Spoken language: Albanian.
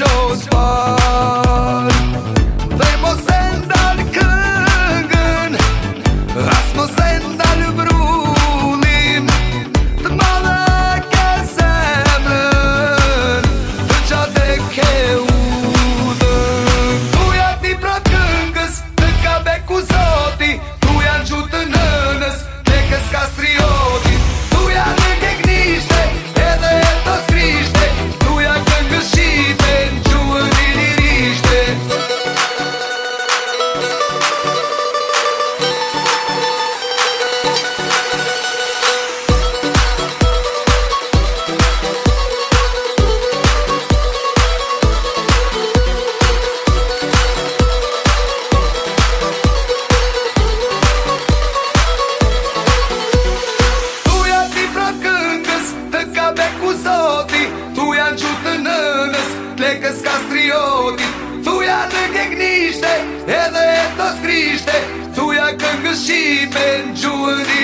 shows Lekës ka Thuja të kegnishte Edhe e të skrishte Thuja këngëshime Në gjurë